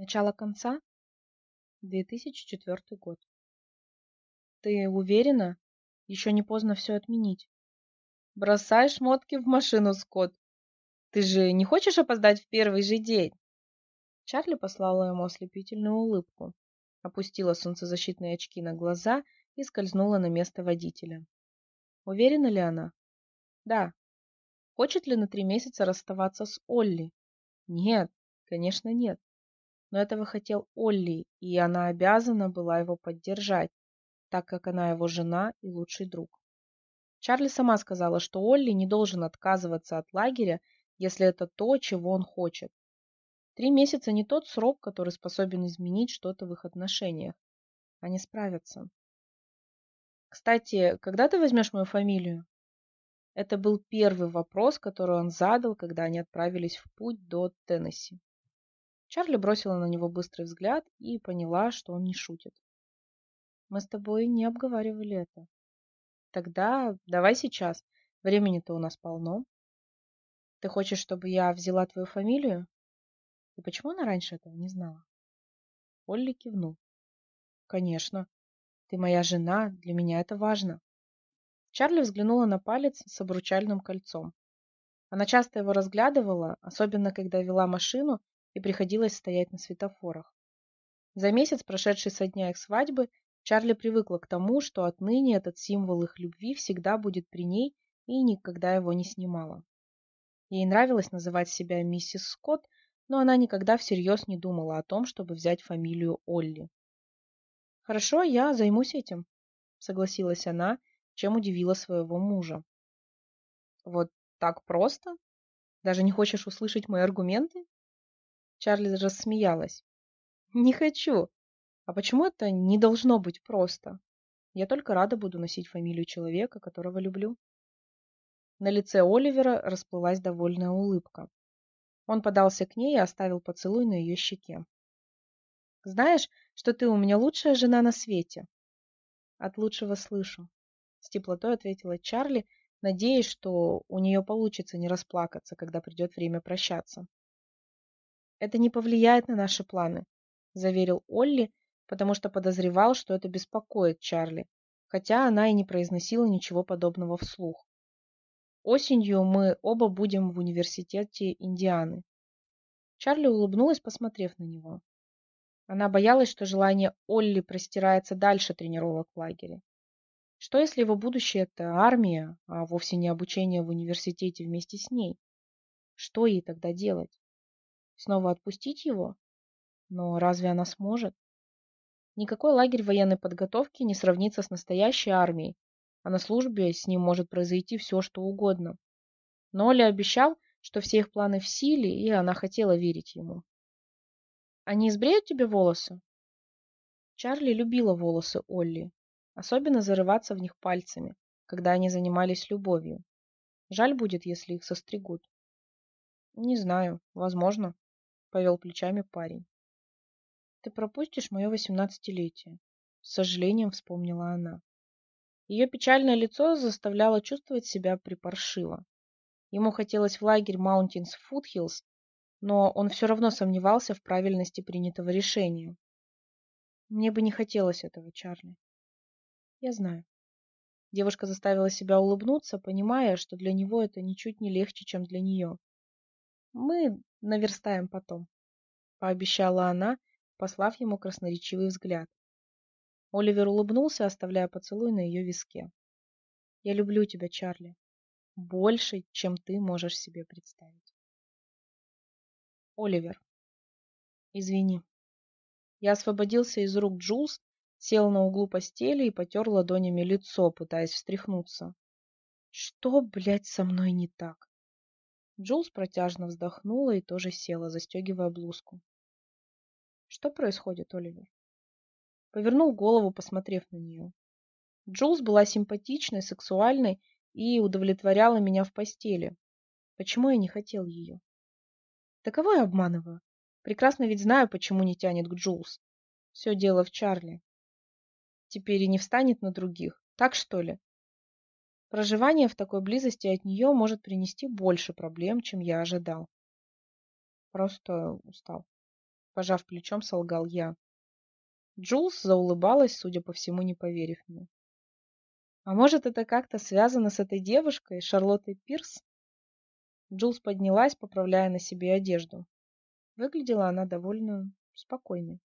Начало конца? 2004 год. Ты уверена? Еще не поздно все отменить. Бросай шмотки в машину, Скотт. Ты же не хочешь опоздать в первый же день? Чарли послала ему ослепительную улыбку, опустила солнцезащитные очки на глаза и скользнула на место водителя. Уверена ли она? Да. Хочет ли на три месяца расставаться с Олли? Нет, конечно нет. Но этого хотел Олли, и она обязана была его поддержать, так как она его жена и лучший друг. Чарли сама сказала, что Олли не должен отказываться от лагеря, если это то, чего он хочет. Три месяца не тот срок, который способен изменить что-то в их отношениях. Они справятся. Кстати, когда ты возьмешь мою фамилию? Это был первый вопрос, который он задал, когда они отправились в путь до Теннесси. Чарли бросила на него быстрый взгляд и поняла, что он не шутит. Мы с тобой не обговаривали это. Тогда давай сейчас. Времени-то у нас полно. Ты хочешь, чтобы я взяла твою фамилию? И почему она раньше этого не знала? Олли кивнул. Конечно. Ты моя жена, для меня это важно. Чарли взглянула на палец с обручальным кольцом. Она часто его разглядывала, особенно когда вела машину и приходилось стоять на светофорах. За месяц, прошедший со дня их свадьбы, Чарли привыкла к тому, что отныне этот символ их любви всегда будет при ней и никогда его не снимала. Ей нравилось называть себя миссис Скотт, но она никогда всерьез не думала о том, чтобы взять фамилию Олли. «Хорошо, я займусь этим», — согласилась она, чем удивила своего мужа. «Вот так просто? Даже не хочешь услышать мои аргументы?» Чарли рассмеялась. «Не хочу. А почему это не должно быть просто? Я только рада буду носить фамилию человека, которого люблю». На лице Оливера расплылась довольная улыбка. Он подался к ней и оставил поцелуй на ее щеке. «Знаешь, что ты у меня лучшая жена на свете?» «От лучшего слышу», — с теплотой ответила Чарли, надеясь, что у нее получится не расплакаться, когда придет время прощаться. «Это не повлияет на наши планы», — заверил Олли, потому что подозревал, что это беспокоит Чарли, хотя она и не произносила ничего подобного вслух. Осенью мы оба будем в университете Индианы. Чарли улыбнулась, посмотрев на него. Она боялась, что желание Олли простирается дальше тренировок в лагере. Что если его будущее – это армия, а вовсе не обучение в университете вместе с ней? Что ей тогда делать? Снова отпустить его? Но разве она сможет? Никакой лагерь военной подготовки не сравнится с настоящей армией, а на службе с ним может произойти все, что угодно. Но Оля обещал, что все их планы в силе, и она хотела верить ему. «Они избреют тебе волосы?» Чарли любила волосы Олли, особенно зарываться в них пальцами, когда они занимались любовью. Жаль будет, если их состригут. «Не знаю, возможно», — повел плечами парень. «Ты пропустишь мое восемнадцатилетие», — с сожалением вспомнила она. Ее печальное лицо заставляло чувствовать себя припаршиво. Ему хотелось в лагерь Mountains Foothills, но он все равно сомневался в правильности принятого решения. Мне бы не хотелось этого, Чарли. Я знаю. Девушка заставила себя улыбнуться, понимая, что для него это ничуть не легче, чем для нее. Мы наверстаем потом, пообещала она, послав ему красноречивый взгляд. Оливер улыбнулся, оставляя поцелуй на ее виске. «Я люблю тебя, Чарли. Больше, чем ты можешь себе представить». Оливер. «Извини». Я освободился из рук Джулс, сел на углу постели и потер ладонями лицо, пытаясь встряхнуться. «Что, блядь, со мной не так?» Джулс протяжно вздохнула и тоже села, застегивая блузку. «Что происходит, Оливер?» Повернул голову, посмотрев на нее. Джулс была симпатичной, сексуальной и удовлетворяла меня в постели. Почему я не хотел ее? Да кого я обманываю? Прекрасно ведь знаю, почему не тянет к Джулс. Все дело в Чарли. Теперь и не встанет на других. Так что ли? Проживание в такой близости от нее может принести больше проблем, чем я ожидал. Просто устал. Пожав плечом, солгал я. Джулс заулыбалась, судя по всему, не поверив мне. А может, это как-то связано с этой девушкой, Шарлоттой Пирс? Джулс поднялась, поправляя на себе одежду. Выглядела она довольно спокойной.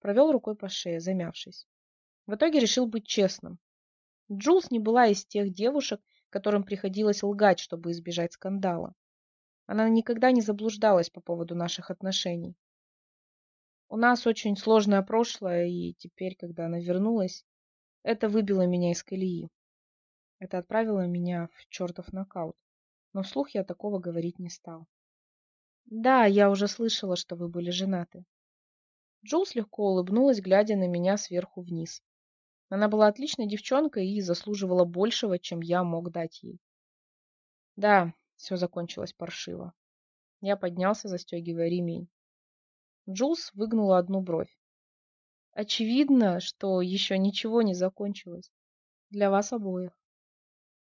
Провел рукой по шее, замявшись. В итоге решил быть честным. Джулс не была из тех девушек, которым приходилось лгать, чтобы избежать скандала. Она никогда не заблуждалась по поводу наших отношений. У нас очень сложное прошлое, и теперь, когда она вернулась, это выбило меня из колеи. Это отправило меня в чертов нокаут. Но вслух я такого говорить не стал. Да, я уже слышала, что вы были женаты. Джулс легко улыбнулась, глядя на меня сверху вниз. Она была отличной девчонкой и заслуживала большего, чем я мог дать ей. Да, все закончилось паршиво. Я поднялся, застегивая ремень. Джулс выгнула одну бровь. Очевидно, что еще ничего не закончилось. Для вас обоих.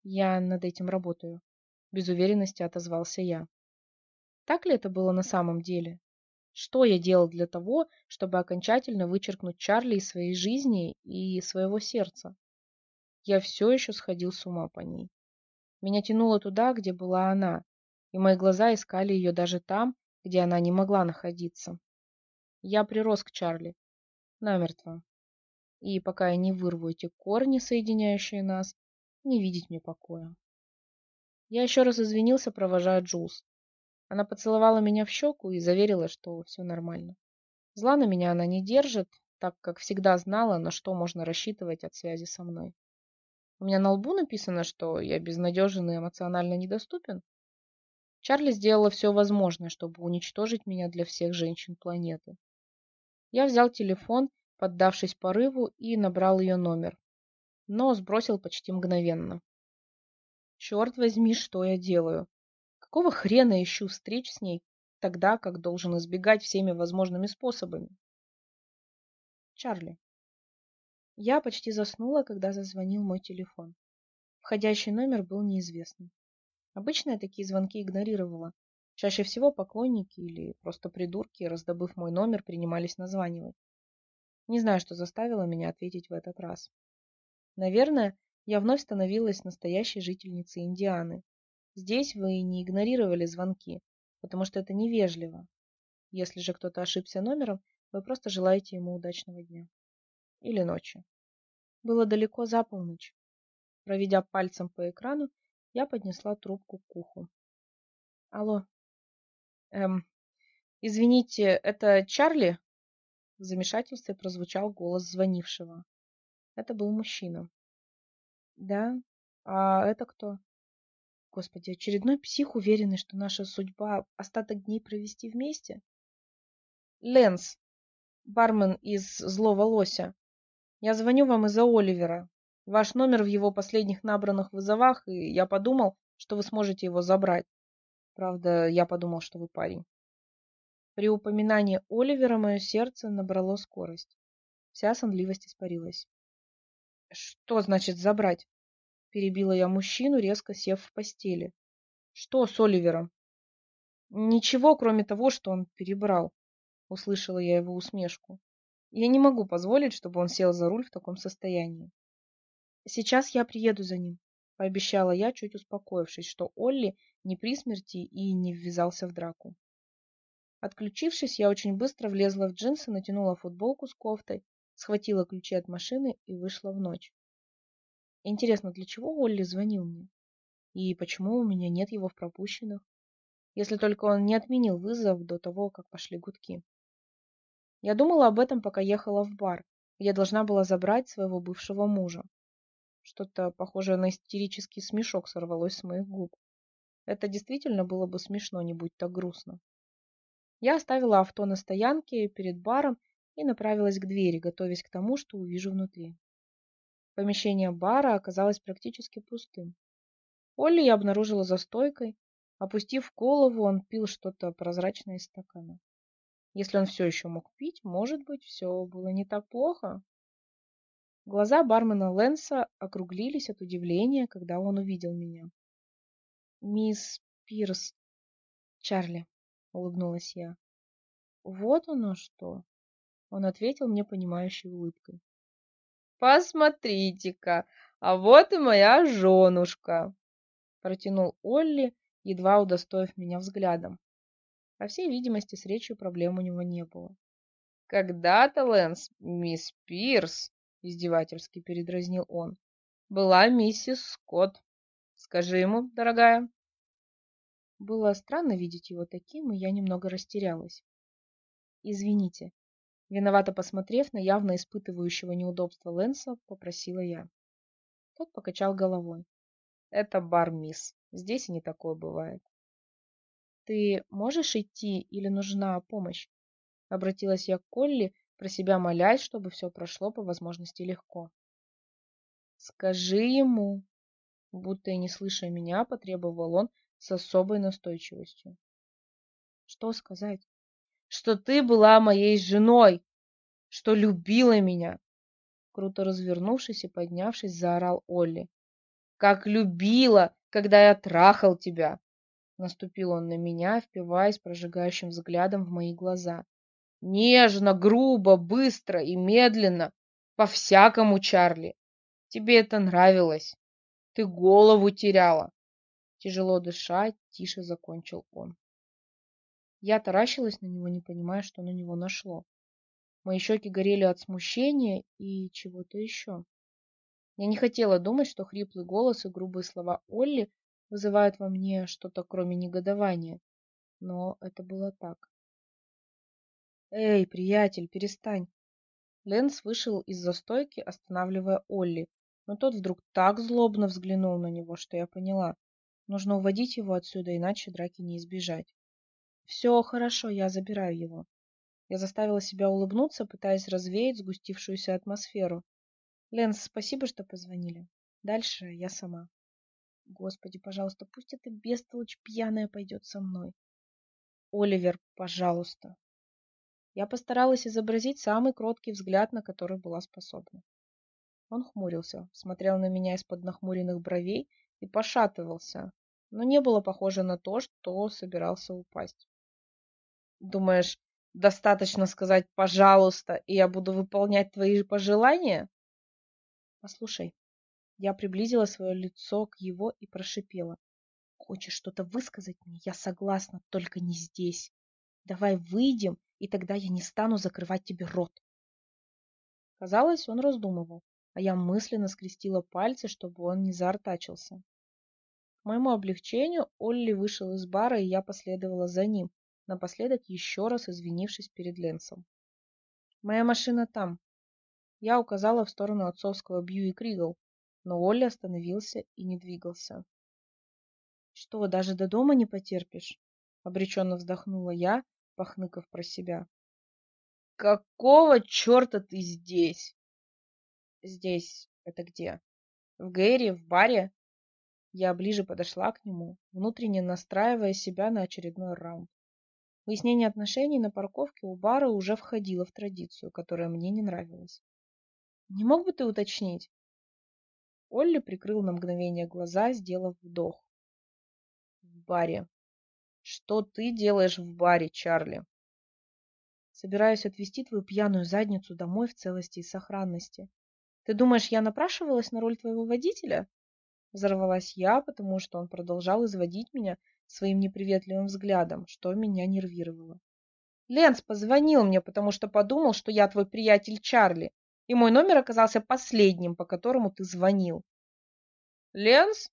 Я над этим работаю. Без уверенности отозвался я. Так ли это было на самом деле? Что я делал для того, чтобы окончательно вычеркнуть Чарли из своей жизни и своего сердца? Я все еще сходил с ума по ней. Меня тянуло туда, где была она, и мои глаза искали ее даже там, где она не могла находиться. Я прирос к Чарли. Намертво. И пока я не вырву эти корни, соединяющие нас, не видеть мне покоя. Я еще раз извинился, провожая Джулс. Она поцеловала меня в щеку и заверила, что все нормально. Зла на меня она не держит, так как всегда знала, на что можно рассчитывать от связи со мной. У меня на лбу написано, что я безнадежен и эмоционально недоступен. Чарли сделала все возможное, чтобы уничтожить меня для всех женщин планеты. Я взял телефон, поддавшись порыву, и набрал ее номер. Но сбросил почти мгновенно. Черт возьми, что я делаю? Какого хрена ищу встреч с ней тогда, как должен избегать всеми возможными способами? Чарли. Я почти заснула, когда зазвонил мой телефон. Входящий номер был неизвестным. Обычно я такие звонки игнорировала. Чаще всего поклонники или просто придурки, раздобыв мой номер, принимались названивать. Не знаю, что заставило меня ответить в этот раз. Наверное, я вновь становилась настоящей жительницей Индианы, Здесь вы не игнорировали звонки, потому что это невежливо. Если же кто-то ошибся номером, вы просто желаете ему удачного дня. Или ночи. Было далеко за полночь. Проведя пальцем по экрану, я поднесла трубку к уху. Алло. Эм, извините, это Чарли? В замешательстве прозвучал голос звонившего. Это был мужчина. Да? А это кто? Господи, очередной псих, уверенный, что наша судьба остаток дней провести вместе? Ленс, бармен из «Злого лося». Я звоню вам из-за Оливера. Ваш номер в его последних набранных вызовах, и я подумал, что вы сможете его забрать. Правда, я подумал, что вы парень. При упоминании Оливера мое сердце набрало скорость. Вся сонливость испарилась. Что значит забрать? Перебила я мужчину, резко сев в постели. Что с Оливером? Ничего, кроме того, что он перебрал. Услышала я его усмешку. Я не могу позволить, чтобы он сел за руль в таком состоянии. Сейчас я приеду за ним, пообещала я, чуть успокоившись, что Олли не при смерти и не ввязался в драку. Отключившись, я очень быстро влезла в джинсы, натянула футболку с кофтой, схватила ключи от машины и вышла в ночь. Интересно, для чего Олли звонил мне? И почему у меня нет его в пропущенных? Если только он не отменил вызов до того, как пошли гудки. Я думала об этом, пока ехала в бар, где должна была забрать своего бывшего мужа. Что-то похожее на истерический смешок сорвалось с моих губ. Это действительно было бы смешно, не будь так грустно. Я оставила авто на стоянке перед баром и направилась к двери, готовясь к тому, что увижу внутри. Помещение бара оказалось практически пустым. Олли я обнаружила за стойкой. Опустив голову, он пил что-то прозрачное из стакана. Если он все еще мог пить, может быть, все было не так плохо. Глаза бармена Лэнса округлились от удивления, когда он увидел меня. «Мисс Пирс...» «Чарли», — улыбнулась я. вот оно что. Он ответил мне понимающей улыбкой. Посмотрите-ка, а вот и моя женушка, протянул Олли, едва удостоив меня взглядом. По всей видимости, с речью проблем у него не было. Когда-то, Лэнс, мисс Пирс, издевательски передразнил он, была миссис Скотт. Скажи ему, дорогая. Было странно видеть его таким, и я немного растерялась. Извините, Виновато посмотрев на явно испытывающего неудобства Лэнса, попросила я. Тот покачал головой. Это бар, мисс. Здесь и не такое бывает. Ты можешь идти или нужна помощь? Обратилась я к Колли, про себя молясь, чтобы все прошло по возможности легко. Скажи ему, будто и не слыша меня, потребовал он с особой настойчивостью. Что сказать? Что ты была моей женой, что любила меня. Круто развернувшись и поднявшись, заорал Олли. Как любила, когда я трахал тебя. Наступил он на меня, впиваясь прожигающим взглядом в мои глаза. Нежно, грубо, быстро и медленно. По-всякому, Чарли. Тебе это нравилось. Ты голову теряла. Тяжело дыша, тише закончил он. Я таращилась на него, не понимая, что на него нашло. Мои щеки горели от смущения и чего-то еще. Я не хотела думать, что хриплый голос и грубые слова Олли вызывают во мне что-то кроме негодования. Но это было так. «Эй, приятель, перестань!» Лэнс вышел из-за стойки, останавливая Олли, но тот вдруг так злобно взглянул на него, что я поняла. Нужно уводить его отсюда, иначе драки не избежать. Все хорошо, я забираю его. Я заставила себя улыбнуться, пытаясь развеять сгустившуюся атмосферу. Лэнс, спасибо, что позвонили. Дальше я сама. Господи, пожалуйста, пусть эта бестолочь пьяная пойдет со мной. Оливер, пожалуйста. Я постаралась изобразить самый кроткий взгляд, на который была способна. Он хмурился, смотрел на меня из-под нахмуренных бровей и пошатывался, но не было похоже на то, что собирался упасть. Думаешь, достаточно сказать «пожалуйста», и я буду выполнять твои пожелания? Послушай, я приблизила свое лицо к его и прошипела. Хочешь что-то высказать мне? Я согласна, только не здесь. Давай выйдем, и тогда я не стану закрывать тебе рот. Казалось, он раздумывал, а я мысленно скрестила пальцы, чтобы он не заортачился. К моему облегчению Олли вышел из бара, и я последовала за ним, напоследок еще раз извинившись перед Ленсом. «Моя машина там». Я указала в сторону отцовского Бьюик Ригл, но Олли остановился и не двигался. «Что, даже до дома не потерпишь?» — обреченно вздохнула я, похныкав про себя. «Какого черта ты здесь?» «Здесь это где? В Гэри, в баре?» Я ближе подошла к нему, внутренне настраивая себя на очередной раунд. Выяснение отношений на парковке у бара уже входило в традицию, которая мне не нравилась. «Не мог бы ты уточнить?» Олли прикрыл на мгновение глаза, сделав вдох. «В баре. Что ты делаешь в баре, Чарли?» «Собираюсь отвезти твою пьяную задницу домой в целости и сохранности. Ты думаешь, я напрашивалась на роль твоего водителя?» Взорвалась я, потому что он продолжал изводить меня своим неприветливым взглядом, что меня нервировало. Ленс позвонил мне, потому что подумал, что я твой приятель Чарли, и мой номер оказался последним, по которому ты звонил. Ленс?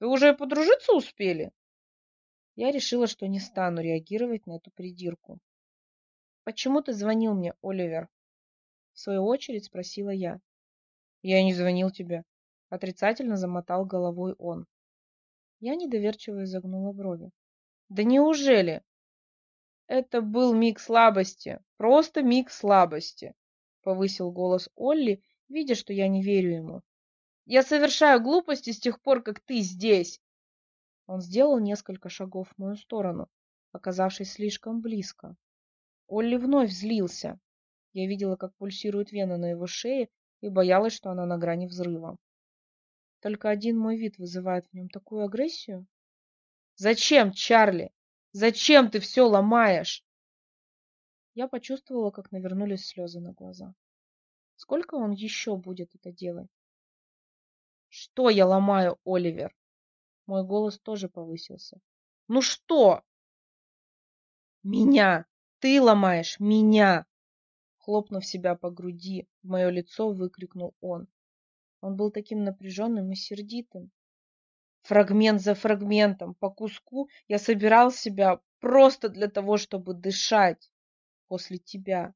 Вы уже подружиться успели? Я решила, что не стану реагировать на эту придирку. Почему ты звонил мне, Оливер? В свою очередь спросила я. Я не звонил тебе. Отрицательно замотал головой он. Я недоверчиво изогнула брови. Да неужели? Это был миг слабости, просто миг слабости, повысил голос Олли, видя, что я не верю ему. Я совершаю глупости с тех пор, как ты здесь. Он сделал несколько шагов в мою сторону, оказавшись слишком близко. Олли вновь злился. Я видела, как пульсирует вена на его шее, и боялась, что она на грани взрыва. Только один мой вид вызывает в нем такую агрессию. Зачем, Чарли? Зачем ты все ломаешь? Я почувствовала, как навернулись слезы на глаза. Сколько он еще будет это делать? Что я ломаю, Оливер? Мой голос тоже повысился. Ну что? Меня! Ты ломаешь меня! Хлопнув себя по груди, в мое лицо выкрикнул он. Он был таким напряженным и сердитым. Фрагмент за фрагментом, по куску я собирал себя просто для того, чтобы дышать после тебя.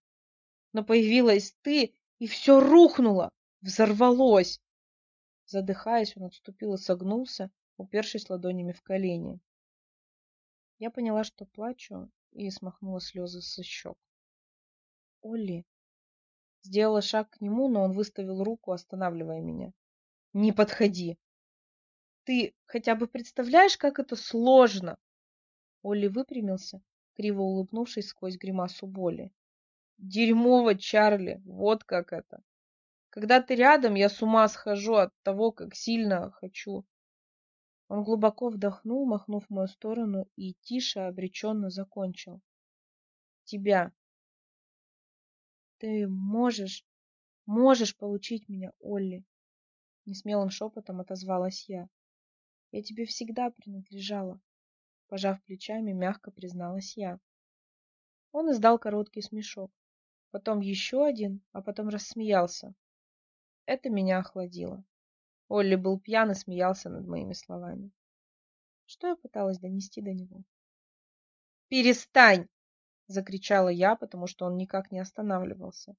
Но появилась ты, и все рухнуло, взорвалось. Задыхаясь, он отступил и согнулся, упершись ладонями в колени. Я поняла, что плачу, и смахнула слезы со щек. Олли. Сделала шаг к нему, но он выставил руку, останавливая меня. Не подходи. Ты хотя бы представляешь, как это сложно? Олли выпрямился, криво улыбнувшись сквозь гримасу боли. Дерьмово, Чарли, вот как это. Когда ты рядом, я с ума схожу от того, как сильно хочу. Он глубоко вдохнул, махнув в мою сторону, и тише, обреченно закончил. Тебя. Ты можешь, можешь получить меня, Олли. Несмелым шепотом отозвалась я. Я тебе всегда принадлежала. Пожав плечами, мягко призналась я. Он издал короткий смешок. Потом еще один, а потом рассмеялся. Это меня охладило. Олли был пьян и смеялся над моими словами. Что я пыталась донести до него? «Перестань!» Закричала я, потому что он никак не останавливался.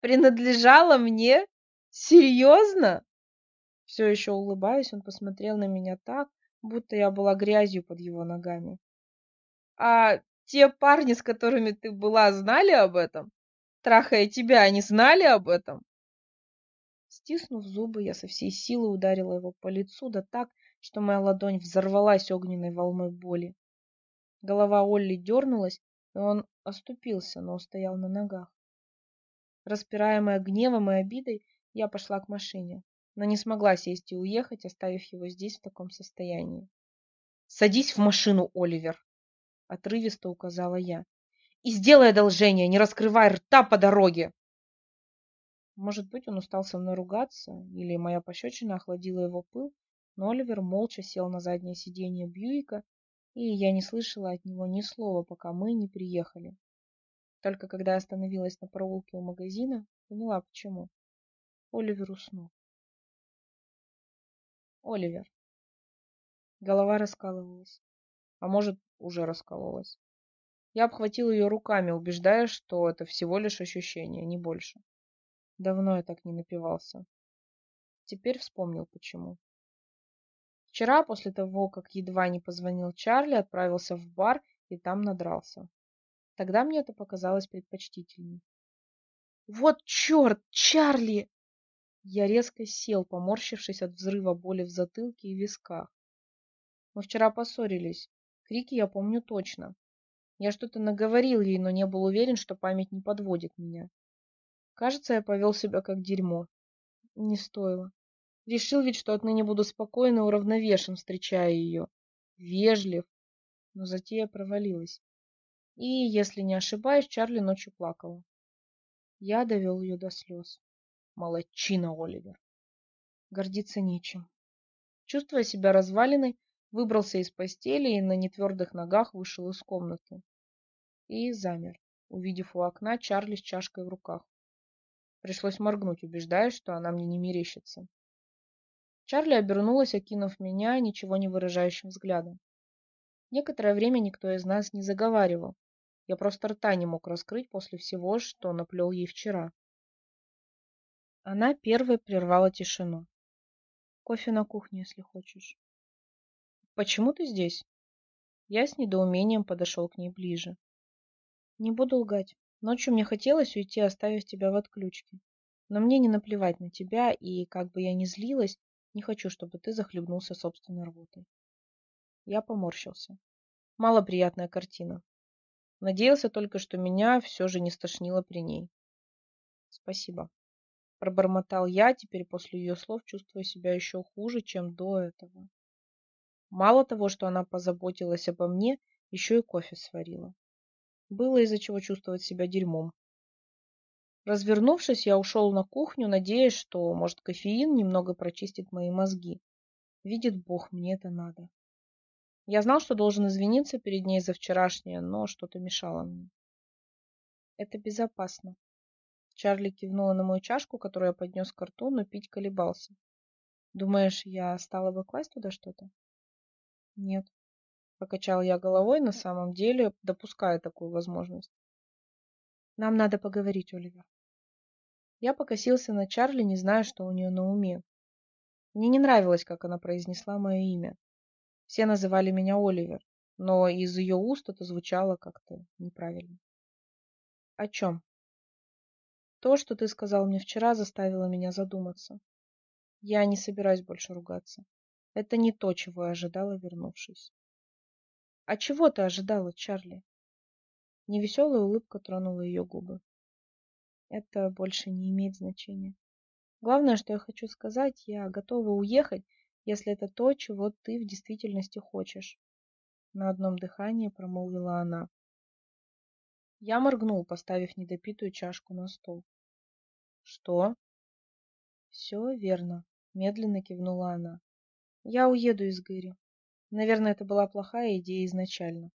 Принадлежала мне? Серьезно? Все еще улыбаясь, он посмотрел на меня так, будто я была грязью под его ногами. А те парни, с которыми ты была, знали об этом? Трахая тебя, они знали об этом? Стиснув зубы, я со всей силы ударила его по лицу, да так, что моя ладонь взорвалась огненной волной боли. Голова Олли дернулась, он оступился, но устоял на ногах. Распираемая гневом и обидой, я пошла к машине, но не смогла сесть и уехать, оставив его здесь в таком состоянии. «Садись в машину, Оливер!» — отрывисто указала я. «И сделай одолжение, не раскрывай рта по дороге!» Может быть, он устал со мной ругаться, или моя пощечина охладила его пыл, но Оливер молча сел на заднее сиденье Бьюика и я не слышала от него ни слова, пока мы не приехали. Только когда остановилась на прогулке у магазина, поняла почему. Оливер уснул. Оливер. Голова раскалывалась. А может, уже раскололась. Я обхватил ее руками, убеждая, что это всего лишь ощущение, не больше. Давно я так не напивался. Теперь вспомнил, почему. Вчера, после того, как едва не позвонил Чарли, отправился в бар и там надрался. Тогда мне это показалось предпочтительней. «Вот черт, Чарли!» Я резко сел, поморщившись от взрыва боли в затылке и висках. Мы вчера поссорились. Крики я помню точно. Я что-то наговорил ей, но не был уверен, что память не подводит меня. Кажется, я повел себя как дерьмо. Не стоило. Решил ведь, что отныне буду спокойно и уравновешен, встречая ее. Вежлив. Но затея провалилась. И, если не ошибаюсь, Чарли ночью плакала. Я довел ее до слез. Молодчина, Оливер. Гордиться нечем. Чувствуя себя развалиной, выбрался из постели и на нетвердых ногах вышел из комнаты. И замер, увидев у окна Чарли с чашкой в руках. Пришлось моргнуть, убеждаясь, что она мне не мерещится. Чарли обернулась, окинув меня ничего не выражающим взглядом. Некоторое время никто из нас не заговаривал. Я просто рта не мог раскрыть после всего, что наплел ей вчера. Она первой прервала тишину. Кофе на кухне, если хочешь. Почему ты здесь? Я с недоумением подошел к ней ближе. Не буду лгать. Ночью мне хотелось уйти, оставив тебя в отключке. Но мне не наплевать на тебя, и, как бы я ни злилась, не хочу, чтобы ты захлебнулся собственной рвотой. Я поморщился. Малоприятная картина. Надеялся только, что меня все же не стошнило при ней. Спасибо. Пробормотал я, теперь после ее слов чувствуя себя еще хуже, чем до этого. Мало того, что она позаботилась обо мне, еще и кофе сварила. Было из-за чего чувствовать себя дерьмом. Развернувшись, я ушел на кухню, надеясь, что, может, кофеин немного прочистит мои мозги. Видит Бог, мне это надо. Я знал, что должен извиниться перед ней за вчерашнее, но что-то мешало мне. Это безопасно. Чарли кивнула на мою чашку, которую я поднес к рту, но пить колебался. Думаешь, я стала бы класть туда что-то? Нет. Покачал я головой, на самом деле допуская такую возможность. Нам надо поговорить, Оливер. Я покосился на Чарли, не зная, что у нее на уме. Мне не нравилось, как она произнесла мое имя. Все называли меня Оливер, но из ее уст это звучало как-то неправильно. О чем? То, что ты сказал мне вчера, заставило меня задуматься. Я не собираюсь больше ругаться. Это не то, чего я ожидала, вернувшись. А чего ты ожидала, Чарли? Невеселая улыбка тронула ее губы. Это больше не имеет значения. Главное, что я хочу сказать, я готова уехать, если это то, чего ты в действительности хочешь. На одном дыхании промолвила она. Я моргнул, поставив недопитую чашку на стол. Что? Все верно, медленно кивнула она. Я уеду из Гэри. Наверное, это была плохая идея изначально.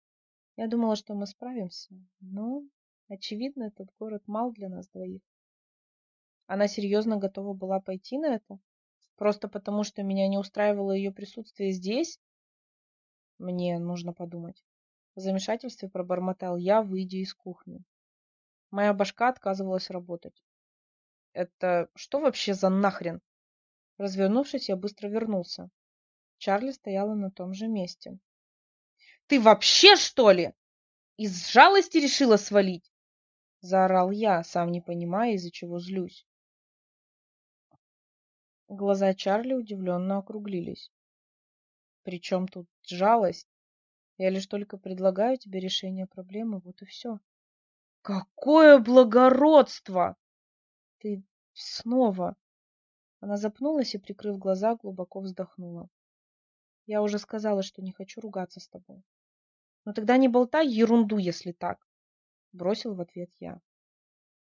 Я думала, что мы справимся, но, очевидно, этот город мал для нас двоих. Она серьезно готова была пойти на это? Просто потому, что меня не устраивало ее присутствие здесь? Мне нужно подумать. В замешательстве пробормотал я, выйдя из кухни. Моя башка отказывалась работать. Это что вообще за нахрен? Развернувшись, я быстро вернулся. Чарли стояла на том же месте. Ты вообще, что ли? Из жалости решила свалить? Заорал я, сам не понимая, из-за чего злюсь. Глаза Чарли удивленно округлились. «При чем тут жалость? Я лишь только предлагаю тебе решение проблемы, вот и все». «Какое благородство!» «Ты снова...» Она запнулась и, прикрыв глаза, глубоко вздохнула. «Я уже сказала, что не хочу ругаться с тобой». «Ну тогда не болтай ерунду, если так!» Бросил в ответ я.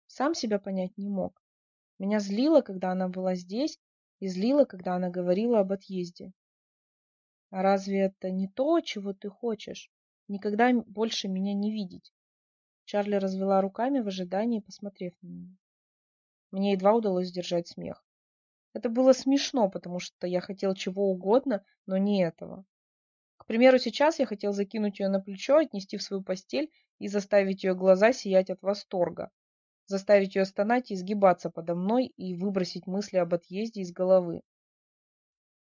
Сам себя понять не мог. Меня злило, когда она была здесь, и злила, когда она говорила об отъезде. А разве это не то, чего ты хочешь? Никогда больше меня не видеть. Чарли развела руками в ожидании, посмотрев на меня. Мне едва удалось сдержать смех. Это было смешно, потому что я хотел чего угодно, но не этого. Примеру, сейчас я хотел закинуть ее на плечо, отнести в свою постель и заставить ее глаза сиять от восторга заставить ее стонать и изгибаться подо мной и выбросить мысли об отъезде из головы.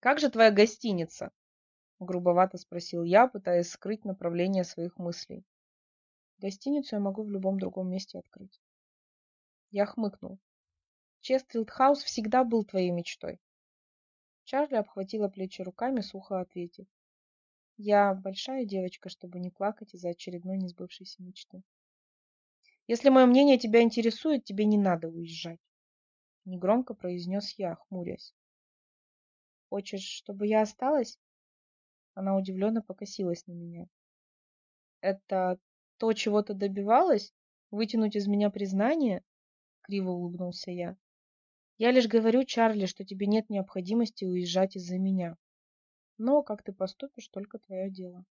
«Как же твоя гостиница?» — грубовато спросил я, пытаясь скрыть направление своих мыслей. «Гостиницу я могу в любом другом месте открыть». Я хмыкнул. «Честфилд Хаус всегда был твоей мечтой». Чарли обхватила плечи руками, сухо ответив. «Я большая девочка, чтобы не плакать из-за очередной несбывшейся мечты». Если мое мнение тебя интересует, тебе не надо уезжать. Негромко произнес я, хмурясь. Хочешь, чтобы я осталась? Она удивленно покосилась на меня. Это то, чего ты добивалась? Вытянуть из меня признание? Криво улыбнулся я. Я лишь говорю, Чарли, что тебе нет необходимости уезжать из-за меня. Но как ты поступишь, только твое дело.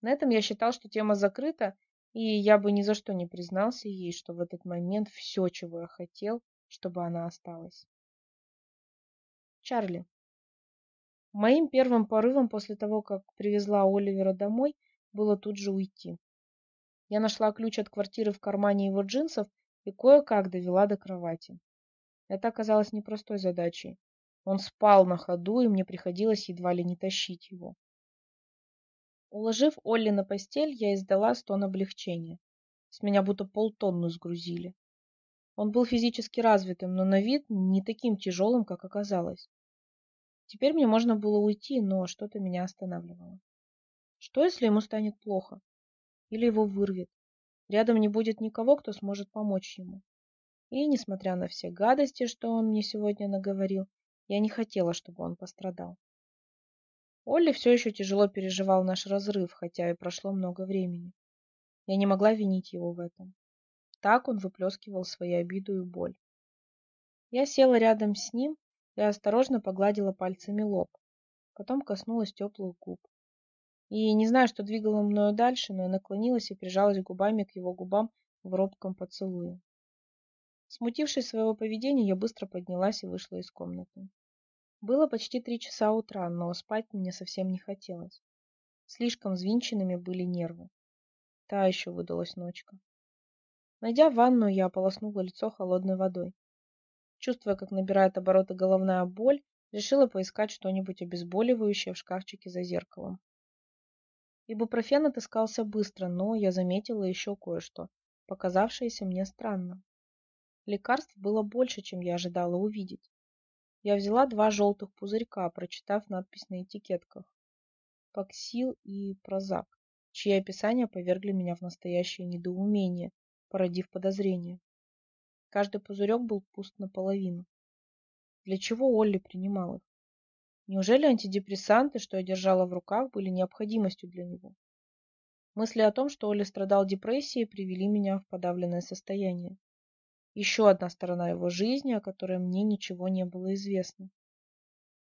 На этом я считал, что тема закрыта, и я бы ни за что не признался ей, что в этот момент все, чего я хотел, чтобы она осталась. Чарли. Моим первым порывом после того, как привезла Оливера домой, было тут же уйти. Я нашла ключ от квартиры в кармане его джинсов и кое-как довела до кровати. Это оказалось непростой задачей. Он спал на ходу, и мне приходилось едва ли не тащить его. Уложив Олли на постель, я издала стон облегчения. С меня будто полтонны сгрузили. Он был физически развитым, но на вид не таким тяжелым, как оказалось. Теперь мне можно было уйти, но что-то меня останавливало. Что, если ему станет плохо? Или его вырвет? Рядом не будет никого, кто сможет помочь ему. И, несмотря на все гадости, что он мне сегодня наговорил, я не хотела, чтобы он пострадал. Олли все еще тяжело переживал наш разрыв, хотя и прошло много времени. Я не могла винить его в этом. Так он выплескивал свою обиду и боль. Я села рядом с ним и осторожно погладила пальцами лоб. Потом коснулась теплых губ. И не знаю, что двигало мною дальше, но я наклонилась и прижалась губами к его губам в робком поцелуе. Смутившись своего поведения, я быстро поднялась и вышла из комнаты. Было почти три часа утра, но спать мне совсем не хотелось. Слишком взвинченными были нервы. Та еще выдалась ночка. Найдя ванну, я ополоснула лицо холодной водой. Чувствуя, как набирает обороты головная боль, решила поискать что-нибудь обезболивающее в шкафчике за зеркалом. Ибупрофен отыскался быстро, но я заметила еще кое-что, показавшееся мне странным. Лекарств было больше, чем я ожидала увидеть. Я взяла два желтых пузырька, прочитав надпись на этикетках. Паксил и Прозак, чьи описания повергли меня в настоящее недоумение, породив подозрение. Каждый пузырек был пуст наполовину. Для чего Олли принимал их? Неужели антидепрессанты, что я держала в руках, были необходимостью для него? Мысли о том, что Олли страдал депрессией, привели меня в подавленное состояние. Еще одна сторона его жизни, о которой мне ничего не было известно.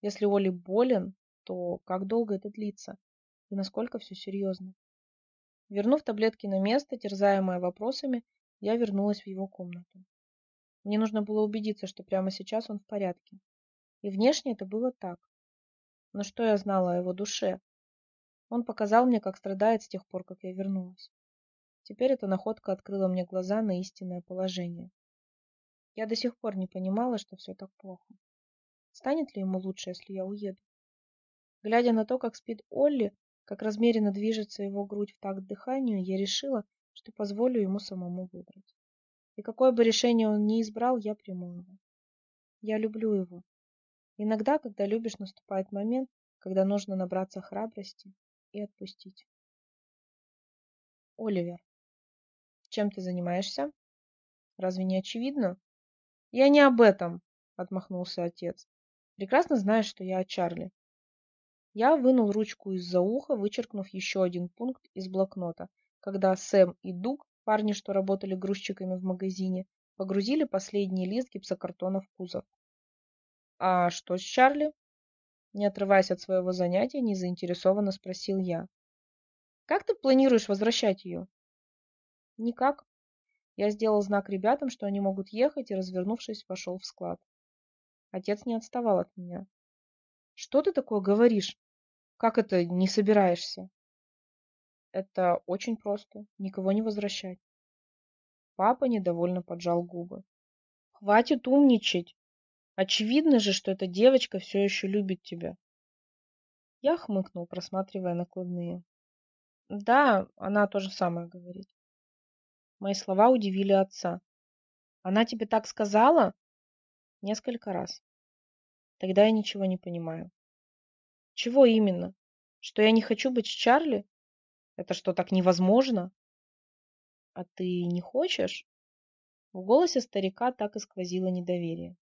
Если Оли болен, то как долго это длится? И насколько все серьезно? Вернув таблетки на место, терзаемая вопросами, я вернулась в его комнату. Мне нужно было убедиться, что прямо сейчас он в порядке. И внешне это было так. Но что я знала о его душе? Он показал мне, как страдает с тех пор, как я вернулась. Теперь эта находка открыла мне глаза на истинное положение. Я до сих пор не понимала, что все так плохо. Станет ли ему лучше, если я уеду? Глядя на то, как спит Олли, как размеренно движется его грудь в такт дыханию, я решила, что позволю ему самому выбрать. И какое бы решение он ни избрал, я приму его. Я люблю его. Иногда, когда любишь, наступает момент, когда нужно набраться храбрости и отпустить. Оливер, чем ты занимаешься? Разве не очевидно? Я не об этом, отмахнулся отец. Прекрасно знаешь, что я о Чарли. Я вынул ручку из-за уха, вычеркнув еще один пункт из блокнота, когда Сэм и Дуг, парни, что работали грузчиками в магазине, погрузили последний лист гипсокартона в кузов. «А что с Чарли?» Не отрываясь от своего занятия, незаинтересованно спросил я. «Как ты планируешь возвращать ее?» «Никак. Я сделал знак ребятам, что они могут ехать, и, развернувшись, вошел в склад. Отец не отставал от меня. «Что ты такое говоришь? Как это не собираешься?» «Это очень просто. Никого не возвращать». Папа недовольно поджал губы. «Хватит умничать. Очевидно же, что эта девочка все еще любит тебя». Я хмыкнул, просматривая накладные. «Да, она то же самое говорит». Мои слова удивили отца. Она тебе так сказала? Несколько раз. Тогда я ничего не понимаю. Чего именно? Что я не хочу быть с Чарли? Это что, так невозможно? А ты не хочешь? В голосе старика так и сквозило недоверие.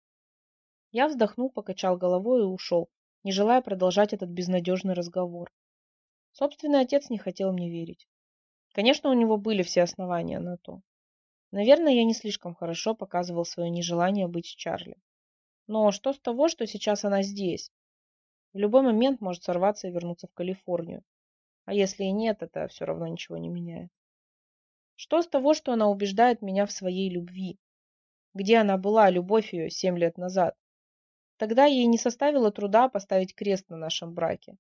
Я вздохнул, покачал головой и ушел, не желая продолжать этот безнадежный разговор. Собственный отец не хотел мне верить. Конечно, у него были все основания на то. Наверное, я не слишком хорошо показывал свое нежелание быть с Чарли. Но что с того, что сейчас она здесь? В любой момент может сорваться и вернуться в Калифорнию. А если и нет, это все равно ничего не меняет. Что с того, что она убеждает меня в своей любви? Где она была, любовь ее, семь лет назад? Тогда ей не составило труда поставить крест на нашем браке.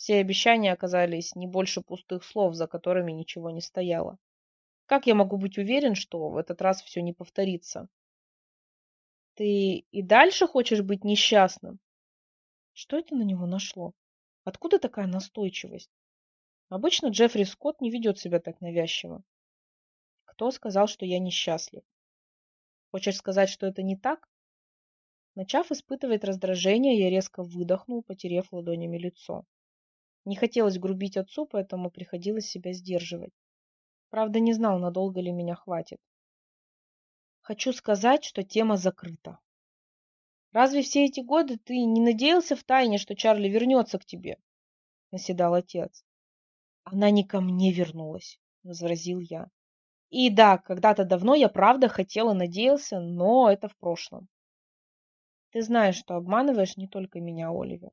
Все обещания оказались не больше пустых слов, за которыми ничего не стояло. Как я могу быть уверен, что в этот раз все не повторится? Ты и дальше хочешь быть несчастным? Что это на него нашло? Откуда такая настойчивость? Обычно Джеффри Скотт не ведет себя так навязчиво. Кто сказал, что я несчастлив? Хочешь сказать, что это не так? Начав испытывать раздражение, я резко выдохнул, потерев ладонями лицо. Не хотелось грубить отцу, поэтому приходилось себя сдерживать. Правда, не знал, надолго ли меня хватит. Хочу сказать, что тема закрыта. Разве все эти годы ты не надеялся в тайне, что Чарли вернется к тебе? Наседал отец. Она не ко мне вернулась. — возразил я. И да, когда-то давно я правда хотел и надеялся, но это в прошлом. Ты знаешь, что обманываешь не только меня, Оливер.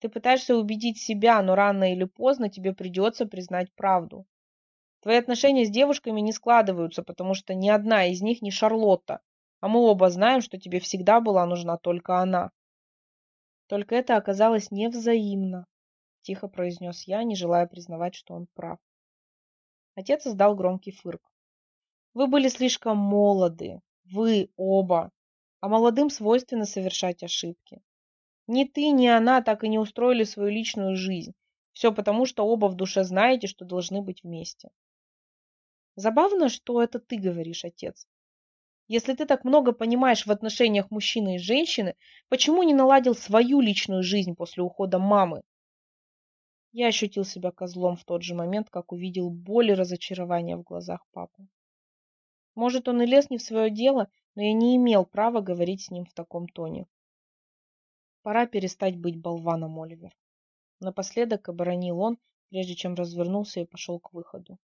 Ты пытаешься убедить себя, но рано или поздно тебе придется признать правду. Твои отношения с девушками не складываются, потому что ни одна из них не Шарлотта, а мы оба знаем, что тебе всегда была нужна только она. Только это оказалось невзаимно, тихо произнес я, не желая признавать, что он прав. Отец издал громкий фырк. Вы были слишком молоды, вы оба, а молодым свойственно совершать ошибки. Ни ты, ни она так и не устроили свою личную жизнь. Все потому, что оба в душе знаете, что должны быть вместе. Забавно, что это ты говоришь, отец. Если ты так много понимаешь в отношениях мужчины и женщины, почему не наладил свою личную жизнь после ухода мамы? Я ощутил себя козлом в тот же момент, как увидел боль и разочарование в глазах папы. Может, он и лез не в свое дело, но я не имел права говорить с ним в таком тоне. Пора перестать быть болваном, Оливер. Напоследок оборонил он, прежде чем развернулся и пошел к выходу.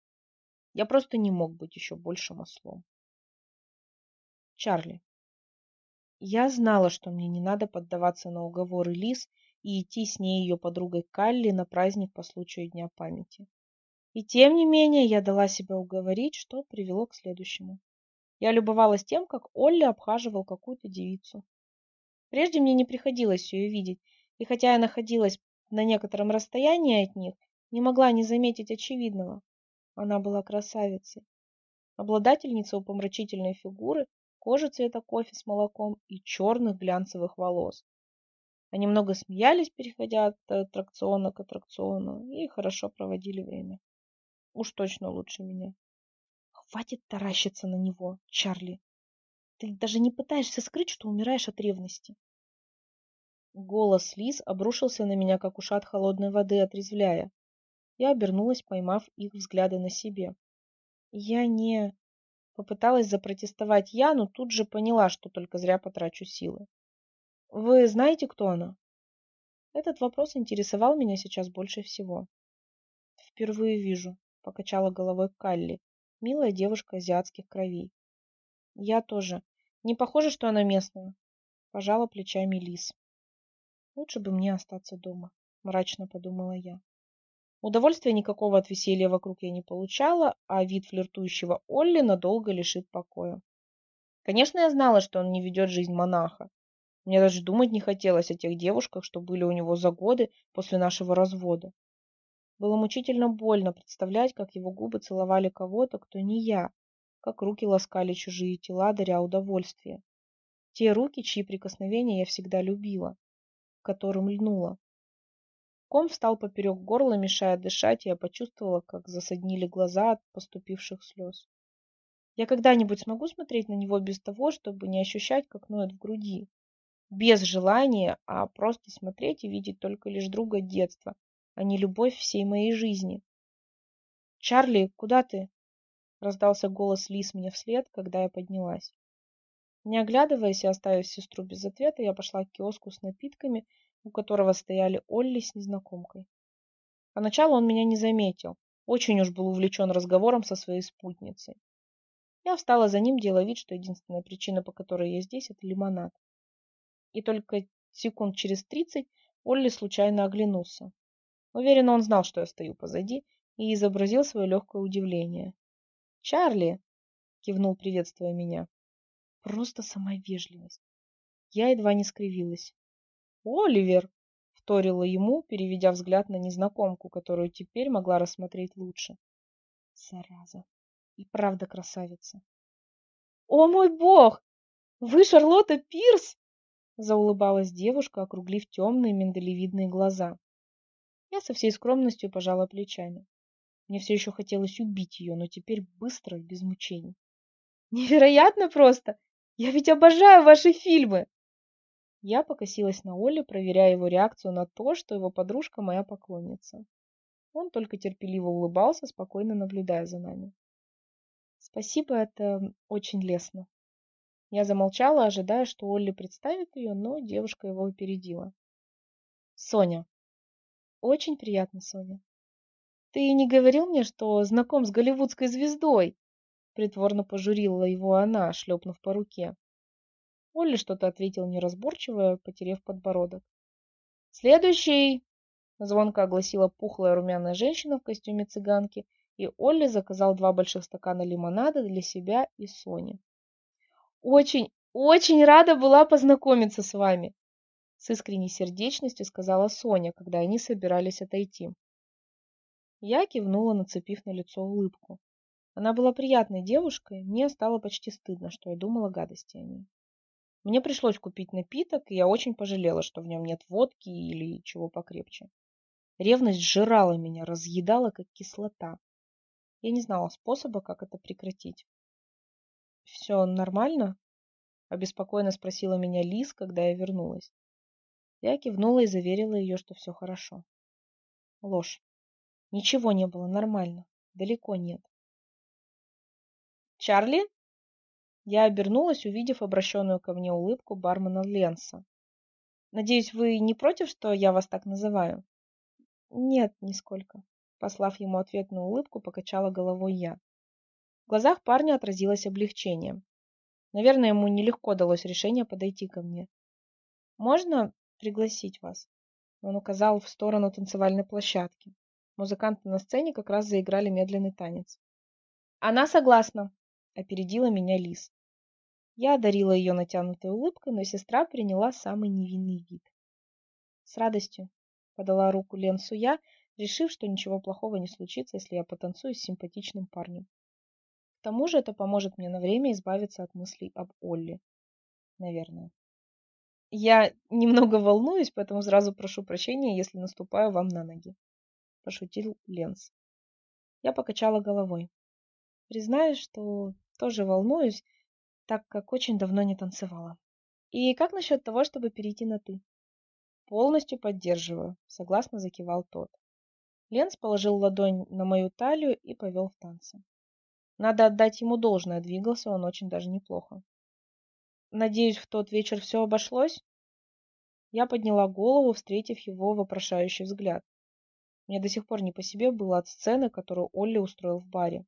Я просто не мог быть еще большим ослом. Чарли. Я знала, что мне не надо поддаваться на уговоры Лис и идти с ней ее подругой Калли на праздник по случаю Дня памяти. И тем не менее я дала себя уговорить, что привело к следующему. Я любовалась тем, как Олли обхаживал какую-то девицу. Прежде мне не приходилось ее видеть, и хотя я находилась на некотором расстоянии от них, не могла не заметить очевидного. Она была красавицей. Обладательница упомрачительной фигуры, кожи цвета кофе с молоком и черных глянцевых волос. Они много смеялись, переходя от аттракциона к аттракциону, и хорошо проводили время. Уж точно лучше меня. Хватит таращиться на него, Чарли. Ты даже не пытаешься скрыть, что умираешь от ревности. Голос Лиз обрушился на меня, как ушат холодной воды, отрезвляя. Я обернулась, поймав их взгляды на себе. Я не... Попыталась запротестовать я, но тут же поняла, что только зря потрачу силы. Вы знаете, кто она? Этот вопрос интересовал меня сейчас больше всего. Впервые вижу, покачала головой Калли, милая девушка азиатских кровей. Я тоже. Не похоже, что она местная. Пожала плечами Лис. Лучше бы мне остаться дома, мрачно подумала я. Удовольствия никакого от веселья вокруг я не получала, а вид флиртующего Олли надолго лишит покоя. Конечно, я знала, что он не ведет жизнь монаха. Мне даже думать не хотелось о тех девушках, что были у него за годы после нашего развода. Было мучительно больно представлять, как его губы целовали кого-то, кто не я, как руки ласкали чужие тела, даря удовольствие. Те руки, чьи прикосновения я всегда любила, которым льнула. Ком встал поперек горла, мешая дышать, и я почувствовала, как засаднили глаза от поступивших слез. Я когда-нибудь смогу смотреть на него без того, чтобы не ощущать, как ноет в груди? Без желания, а просто смотреть и видеть только лишь друга детства, а не любовь всей моей жизни. «Чарли, куда ты?» — раздался голос Лис мне вслед, когда я поднялась. Не оглядываясь и оставив сестру без ответа, я пошла к киоску с напитками, у которого стояли Олли с незнакомкой. Поначалу он меня не заметил, очень уж был увлечен разговором со своей спутницей. Я встала за ним, делая вид, что единственная причина, по которой я здесь, это лимонад. И только секунд через тридцать Олли случайно оглянулся. Уверенно он знал, что я стою позади, и изобразил свое легкое удивление. «Чарли!» — кивнул, приветствуя меня. Просто сама вежливость. Я едва не скривилась. «Оливер!» — вторила ему, переведя взгляд на незнакомку, которую теперь могла рассмотреть лучше. Зараза! И правда красавица. «О мой бог! Вы Шарлотта Пирс?» Заулыбалась девушка, округлив темные миндалевидные глаза. Я со всей скромностью пожала плечами. Мне все еще хотелось убить ее, но теперь быстро, без мучений. «Невероятно просто! Я ведь обожаю ваши фильмы!» Я покосилась на Олли, проверяя его реакцию на то, что его подружка моя поклонница. Он только терпеливо улыбался, спокойно наблюдая за нами. Спасибо, это очень лестно. Я замолчала, ожидая, что Олли представит ее, но девушка его опередила. Соня. Очень приятно, Соня. Ты не говорил мне, что знаком с голливудской звездой? Притворно пожурила его она, шлепнув по руке. Олли что-то ответил неразборчиво, потерев подбородок. «Следующий!» — звонко огласила пухлая румяная женщина в костюме цыганки, и Олли заказал два больших стакана лимонада для себя и Сони. «Очень, очень рада была познакомиться с вами!» С искренней сердечностью сказала Соня, когда они собирались отойти. Я кивнула, нацепив на лицо улыбку. Она была приятной девушкой, мне стало почти стыдно, что я думала гадости о ней. Мне пришлось купить напиток, и я очень пожалела, что в нем нет водки или чего покрепче. Ревность сжирала меня, разъедала, как кислота. Я не знала способа, как это прекратить. «Все нормально?» – обеспокоенно спросила меня Лиз, когда я вернулась. Я кивнула и заверила ее, что все хорошо. Ложь. Ничего не было, нормально. Далеко нет. «Чарли?» Я обернулась, увидев обращенную ко мне улыбку бармена Ленса. «Надеюсь, вы не против, что я вас так называю?» «Нет, нисколько», — послав ему ответную улыбку, покачала головой я. В глазах парня отразилось облегчение. Наверное, ему нелегко далось решение подойти ко мне. «Можно пригласить вас?» Он указал в сторону танцевальной площадки. Музыканты на сцене как раз заиграли медленный танец. «Она согласна», — опередила меня Лис. Я одарила ее натянутой улыбкой, но сестра приняла самый невинный вид. «С радостью», — подала руку Ленсу я, решив, что ничего плохого не случится, если я потанцую с симпатичным парнем. К тому же это поможет мне на время избавиться от мыслей об Олли. Наверное. Я немного волнуюсь, поэтому сразу прошу прощения, если наступаю вам на ноги пошутил Ленс. Я покачала головой. Признаюсь, что тоже волнуюсь, так как очень давно не танцевала. И как насчет того, чтобы перейти на «ты»? Полностью поддерживаю, согласно закивал тот. Ленс положил ладонь на мою талию и повел в танце. Надо отдать ему должное, двигался он очень даже неплохо. Надеюсь, в тот вечер все обошлось? Я подняла голову, встретив его вопрошающий взгляд. Мне до сих пор не по себе было от сцены, которую Олли устроил в баре.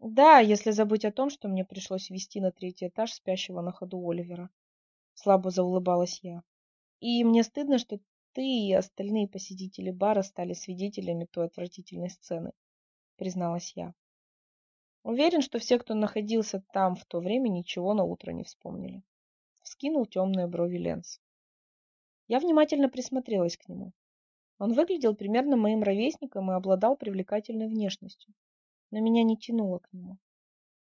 Да, если забыть о том, что мне пришлось вести на третий этаж спящего на ходу Оливера. Слабо заулыбалась я. И мне стыдно, что ты и остальные посетители бара стали свидетелями той отвратительной сцены, призналась я. Уверен, что все, кто находился там в то время, ничего на утро не вспомнили. Вскинул темные брови Ленс. Я внимательно присмотрелась к нему. Он выглядел примерно моим ровесником и обладал привлекательной внешностью. Но меня не тянуло к нему.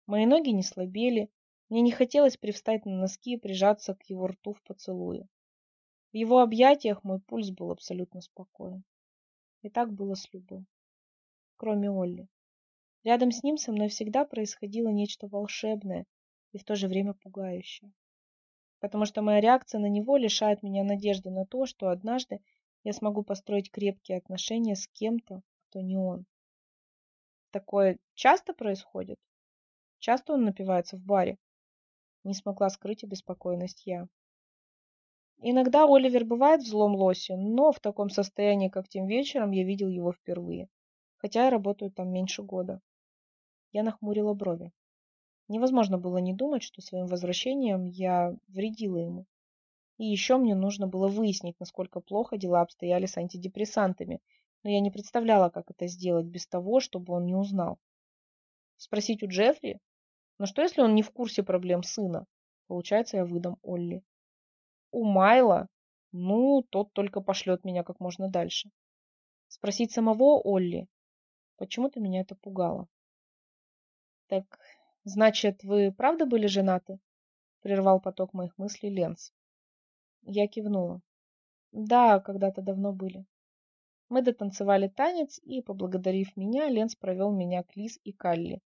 Мои ноги не слабели, мне не хотелось привстать на носки и прижаться к его рту в поцелуе. В его объятиях мой пульс был абсолютно спокоен. И так было с любым. Кроме Олли. Рядом с ним со мной всегда происходило нечто волшебное и в то же время пугающее. Потому что моя реакция на него лишает меня надежды на то, что однажды я смогу построить крепкие отношения с кем-то, кто не он. Такое часто происходит? Часто он напивается в баре? Не смогла скрыть обеспокоенность я. Иногда Оливер бывает в злом лосе, но в таком состоянии, как тем вечером, я видел его впервые. Хотя я работаю там меньше года. Я нахмурила брови. Невозможно было не думать, что своим возвращением я вредила ему. И еще мне нужно было выяснить, насколько плохо дела обстояли с антидепрессантами, но я не представляла, как это сделать без того, чтобы он не узнал. Спросить у Джеффри? Но что, если он не в курсе проблем сына? Получается, я выдам Олли. У Майла? Ну, тот только пошлет меня как можно дальше. Спросить самого Олли? Почему-то меня это пугало. Так, значит, вы правда были женаты? Прервал поток моих мыслей Ленс. Я кивнула. Да, когда-то давно были. Мы дотанцевали танец, и, поблагодарив меня, Ленс провел меня к Лиз и Калли.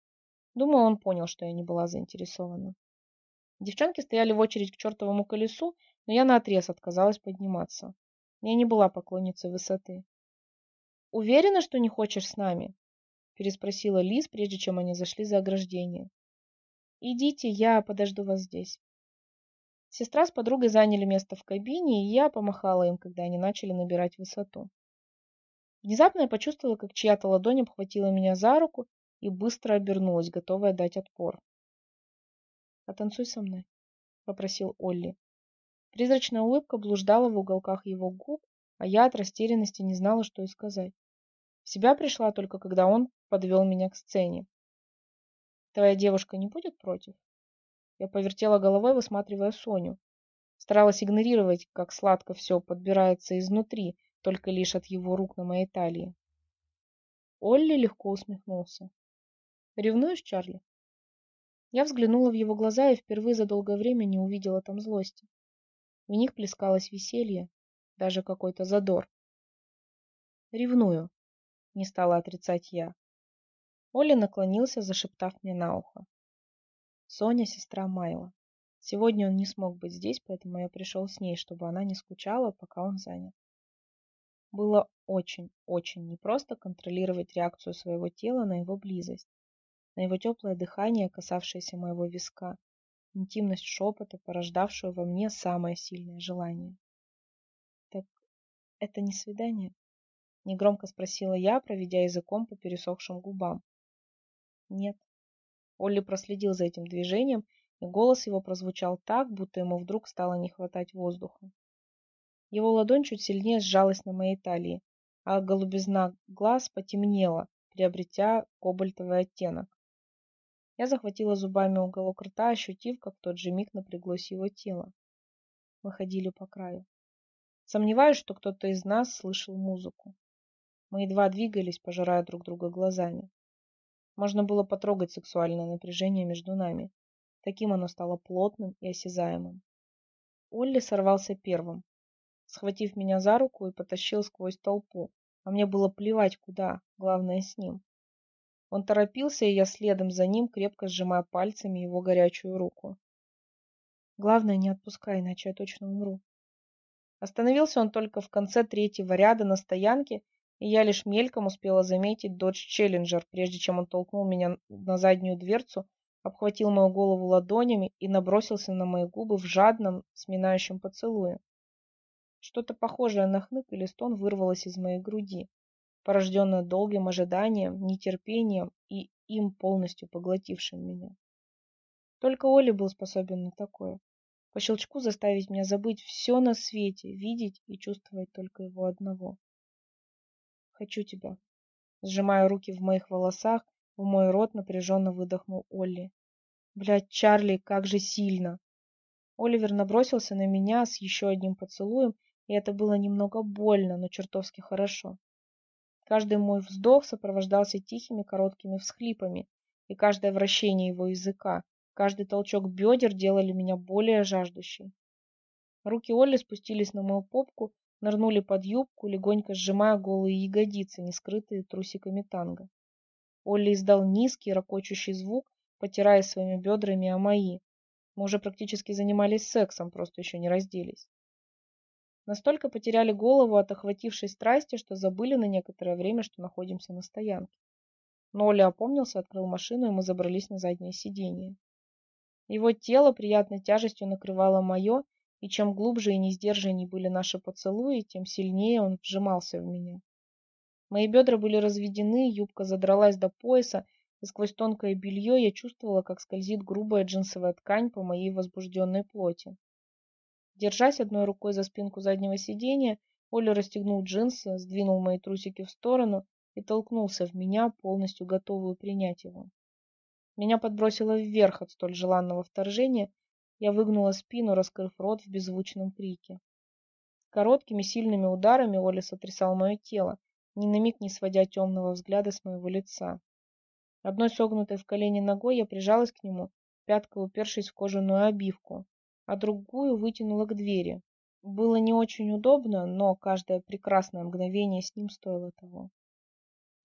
Думаю, он понял, что я не была заинтересована. Девчонки стояли в очередь к чертовому колесу, но я наотрез отказалась подниматься. Я не была поклонницей высоты. «Уверена, что не хочешь с нами?» – переспросила Лиз, прежде чем они зашли за ограждение. «Идите, я подожду вас здесь». Сестра с подругой заняли место в кабине, и я помахала им, когда они начали набирать высоту. Внезапно я почувствовала, как чья-то ладонь обхватила меня за руку и быстро обернулась, готовая дать отпор. «Потанцуй со мной», — попросил Олли. Призрачная улыбка блуждала в уголках его губ, а я от растерянности не знала, что и сказать. В себя пришла только, когда он подвел меня к сцене. «Твоя девушка не будет против?» Я повертела головой, высматривая Соню. Старалась игнорировать, как сладко все подбирается изнутри, только лишь от его рук на моей талии. Олли легко усмехнулся. «Ревнуешь, Чарли?» Я взглянула в его глаза и впервые за долгое время не увидела там злости. В них плескалось веселье, даже какой-то задор. «Ревную», — не стала отрицать я. Оля наклонился, зашептав мне на ухо. Соня — сестра Майла. Сегодня он не смог быть здесь, поэтому я пришел с ней, чтобы она не скучала, пока он занят. Было очень, очень непросто контролировать реакцию своего тела на его близость, на его теплое дыхание, касавшееся моего виска, интимность шепота, порождавшую во мне самое сильное желание. «Так это не свидание?» — негромко спросила я, проведя языком по пересохшим губам. «Нет». Олли проследил за этим движением, и голос его прозвучал так, будто ему вдруг стало не хватать воздуха. Его ладонь чуть сильнее сжалась на моей талии, а голубизна глаз потемнела, приобретя кобальтовый оттенок. Я захватила зубами уголок рта, ощутив, как в тот же миг напряглось его тело. Мы ходили по краю. Сомневаюсь, что кто-то из нас слышал музыку. Мы едва двигались, пожирая друг друга глазами. Можно было потрогать сексуальное напряжение между нами. Таким оно стало плотным и осязаемым. Олли сорвался первым, схватив меня за руку и потащил сквозь толпу, а мне было плевать куда, главное с ним. Он торопился, и я следом за ним, крепко сжимая пальцами его горячую руку. Главное, не отпускай, иначе я точно умру. Остановился он только в конце третьего ряда на стоянке, и я лишь мельком успела заметить Dodge Challenger, прежде чем он толкнул меня на заднюю дверцу, обхватил мою голову ладонями и набросился на мои губы в жадном, сминающем поцелуе. Что-то похожее на хнык или стон вырвалось из моей груди, порожденное долгим ожиданием, нетерпением и им полностью поглотившим меня. Только Оля был способен на такое. По щелчку заставить меня забыть все на свете, видеть и чувствовать только его одного. «Хочу тебя». Сжимая руки в моих волосах, в мой рот напряженно выдохнул Олли. Блядь, Чарли, как же сильно! Оливер набросился на меня с еще одним поцелуем и это было немного больно, но чертовски хорошо. Каждый мой вздох сопровождался тихими короткими всхлипами, и каждое вращение его языка, каждый толчок бедер делали меня более жаждущей. Руки Олли спустились на мою попку, нырнули под юбку, легонько сжимая голые ягодицы, не скрытые трусиками танго. Олли издал низкий, ракочущий звук, потирая своими бедрами о мои. Мы уже практически занимались сексом, просто еще не разделись. Настолько потеряли голову от охватившей страсти, что забыли на некоторое время, что находимся на стоянке. Но Оля опомнился, открыл машину, и мы забрались на заднее сиденье. Его тело приятной тяжестью накрывало мое, и чем глубже и несдержаннее были наши поцелуи, тем сильнее он вжимался в меня. Мои бедра были разведены, юбка задралась до пояса, и сквозь тонкое белье я чувствовала, как скользит грубая джинсовая ткань по моей возбужденной плоти. Держась одной рукой за спинку заднего сиденья, Оля расстегнул джинсы, сдвинул мои трусики в сторону и толкнулся в меня, полностью готовую принять его. Меня подбросило вверх от столь желанного вторжения, я выгнула спину, раскрыв рот в беззвучном крике. Короткими сильными ударами Оля сотрясал мое тело, ни на миг не сводя темного взгляда с моего лица. Одной согнутой в колени ногой я прижалась к нему, пяткой упершись в кожаную обивку а другую вытянула к двери. Было не очень удобно, но каждое прекрасное мгновение с ним стоило того.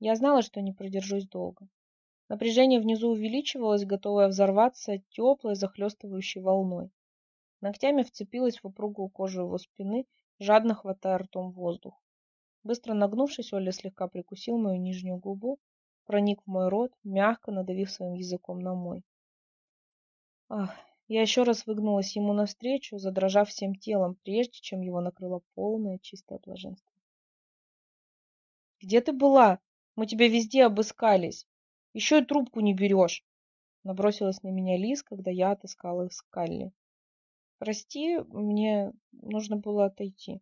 Я знала, что не продержусь долго. Напряжение внизу увеличивалось, готовое взорваться теплой, захлестывающей волной. Ногтями вцепилась в упругую кожу его спины, жадно хватая ртом воздух. Быстро нагнувшись, Оля слегка прикусил мою нижнюю губу, проник в мой рот, мягко надавив своим языком на мой. Ах, я еще раз выгнулась ему навстречу, задрожав всем телом, прежде чем его накрыло полное чистое блаженство. Где ты была? Мы тебя везде обыскались. Еще и трубку не берешь. Набросилась на меня Лиз, когда я отыскала их Скалли. Прости, мне нужно было отойти.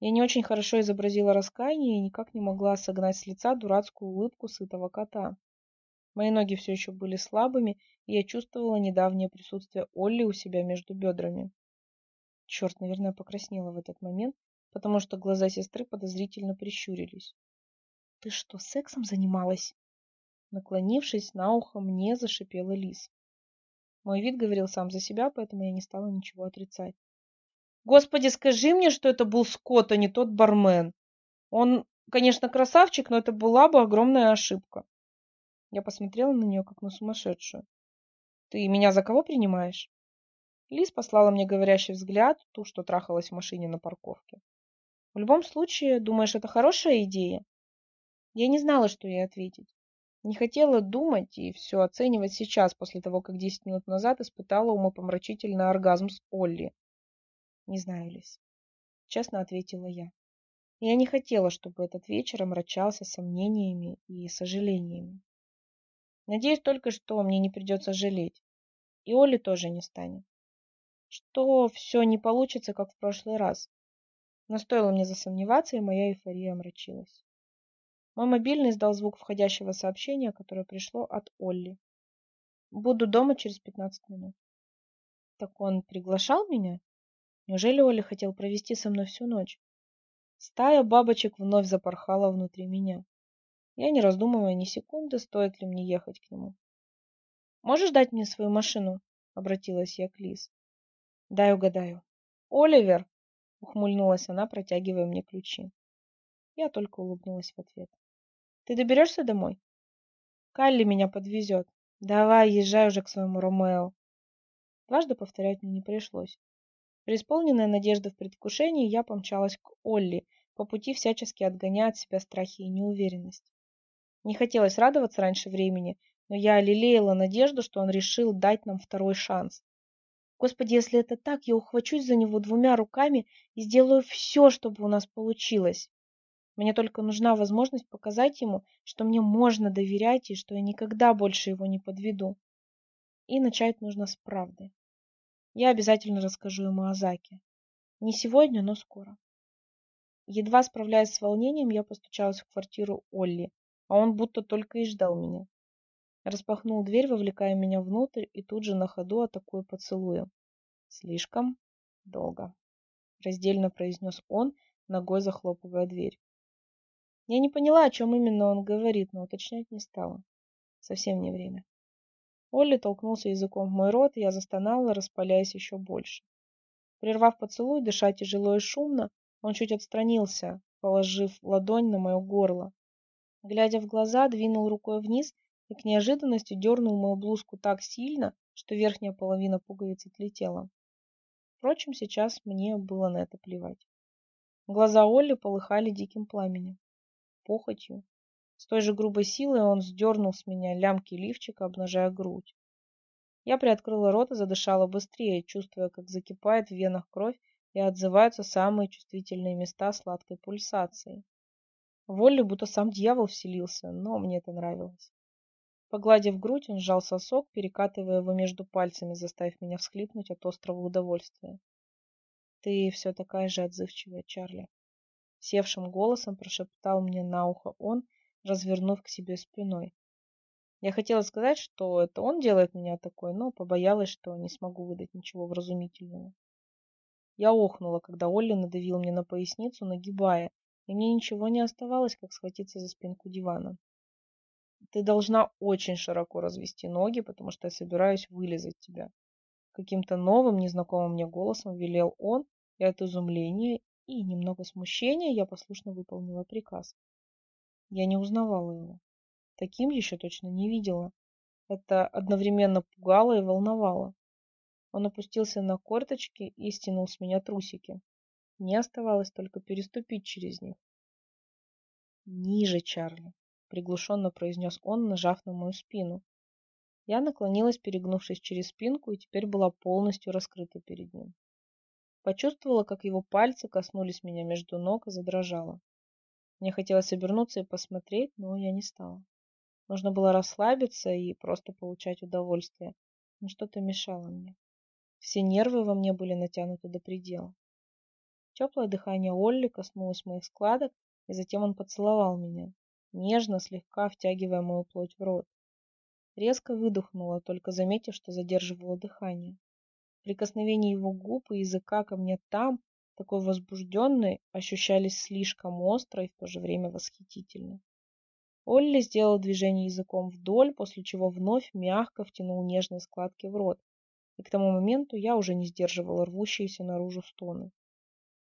Я не очень хорошо изобразила раскаяние и никак не могла согнать с лица дурацкую улыбку сытого кота. Мои ноги все еще были слабыми, и я чувствовала недавнее присутствие Олли у себя между бедрами. Черт, наверное, покраснела в этот момент, потому что глаза сестры подозрительно прищурились. «Ты что, сексом занималась?» Наклонившись на ухо, мне зашипела лис. Мой вид говорил сам за себя, поэтому я не стала ничего отрицать. «Господи, скажи мне, что это был Скотт, а не тот бармен. Он, конечно, красавчик, но это была бы огромная ошибка». Я посмотрела на нее, как на сумасшедшую. «Ты меня за кого принимаешь?» Лис послала мне говорящий взгляд, ту, что трахалась в машине на парковке. В любом случае, думаешь, это хорошая идея? Я не знала, что ей ответить. Не хотела думать и все оценивать сейчас, после того, как десять минут назад испытала умопомрачительный оргазм с Олли. Не знаю, Лис. Честно ответила я. Я не хотела, чтобы этот вечер омрачался сомнениями и сожалениями. Надеюсь только, что мне не придется жалеть. И Олли тоже не станет. Что все не получится, как в прошлый раз. Но стоило мне засомневаться, и моя эйфория омрачилась. Мой мобильный издал звук входящего сообщения, которое пришло от Олли. Буду дома через 15 минут. Так он приглашал меня? Неужели Олли хотел провести со мной всю ночь? Стая бабочек вновь запорхала внутри меня. Я не раздумывая ни секунды, стоит ли мне ехать к нему. «Можешь дать мне свою машину?» — обратилась я к Лиз. «Дай угадаю». «Оливер!» — ухмыльнулась она, протягивая мне ключи. Я только улыбнулась в ответ. «Ты доберешься домой?» «Калли меня подвезет. Давай, езжай уже к своему Ромео». Дважды повторять мне не пришлось. Преисполненная надежды в предвкушении, я помчалась к Олли, по пути всячески отгоняя от себя страхи и неуверенность. Не хотелось радоваться раньше времени, но я лелеяла надежду, что он решил дать нам второй шанс. Господи, если это так, я ухвачусь за него двумя руками и сделаю все, чтобы у нас получилось. Мне только нужна возможность показать ему, что мне можно доверять и что я никогда больше его не подведу. И начать нужно с правды. Я обязательно расскажу ему о Заке. Не сегодня, но скоро. Едва справляясь с волнением, я постучалась в квартиру Олли, а он будто только и ждал меня. Распахнул дверь, вовлекая меня внутрь, и тут же на ходу атакуя поцелуем. Слишком долго. Раздельно произнес он, ногой захлопывая дверь. Я не поняла, о чем именно он говорит, но уточнять не стала. Совсем не время. Олли толкнулся языком в мой рот, и я застонала, распаляясь еще больше. Прервав поцелуй, дыша тяжело и шумно, он чуть отстранился, положив ладонь на мое горло, Глядя в глаза, двинул рукой вниз и к неожиданности дернул мою блузку так сильно, что верхняя половина пуговицы отлетела. Впрочем, сейчас мне было на это плевать. Глаза Олли полыхали диким пламенем. Похотью. С той же грубой силой он сдернул с меня лямки лифчика, обнажая грудь. Я приоткрыла рот и задышала быстрее, чувствуя, как закипает в венах кровь и отзываются самые чувствительные места сладкой пульсацией. Волли будто сам дьявол вселился, но мне это нравилось. Погладив грудь, он сжал сосок, перекатывая его между пальцами, заставив меня всхлипнуть от острого удовольствия. «Ты все такая же отзывчивая, Чарли», — севшим голосом прошептал мне на ухо он, развернув к себе спиной. Я хотела сказать, что это он делает меня такой, но побоялась, что не смогу выдать ничего вразумительного. Я охнула, когда Олли надавил мне на поясницу, нагибая, и мне ничего не оставалось, как схватиться за спинку дивана. Ты должна очень широко развести ноги, потому что я собираюсь вылезать тебя. Каким-то новым, незнакомым мне голосом велел он, и от изумления и немного смущения я послушно выполнила приказ. Я не узнавала его. Таким еще точно не видела. Это одновременно пугало и волновало. Он опустился на корточки и стянул с меня трусики. Мне оставалось только переступить через них. «Ниже, Чарли», — приглушенно произнес он, нажав на мою спину. Я наклонилась, перегнувшись через спинку, и теперь была полностью раскрыта перед ним. Почувствовала, как его пальцы коснулись меня между ног и задрожала. Мне хотелось обернуться и посмотреть, но я не стала. Нужно было расслабиться и просто получать удовольствие. Но что-то мешало мне. Все нервы во мне были натянуты до предела. Теплое дыхание Олли коснулось моих складок, и затем он поцеловал меня, нежно, слегка втягивая мою плоть в рот. Резко выдохнула, только заметив, что задерживала дыхание. Прикосновение его губ и языка ко мне там, такой возбужденной, ощущались слишком остро и в то же время восхитительно. Олли сделал движение языком вдоль, после чего вновь мягко втянул нежные складки в рот, и к тому моменту я уже не сдерживала рвущиеся наружу стоны.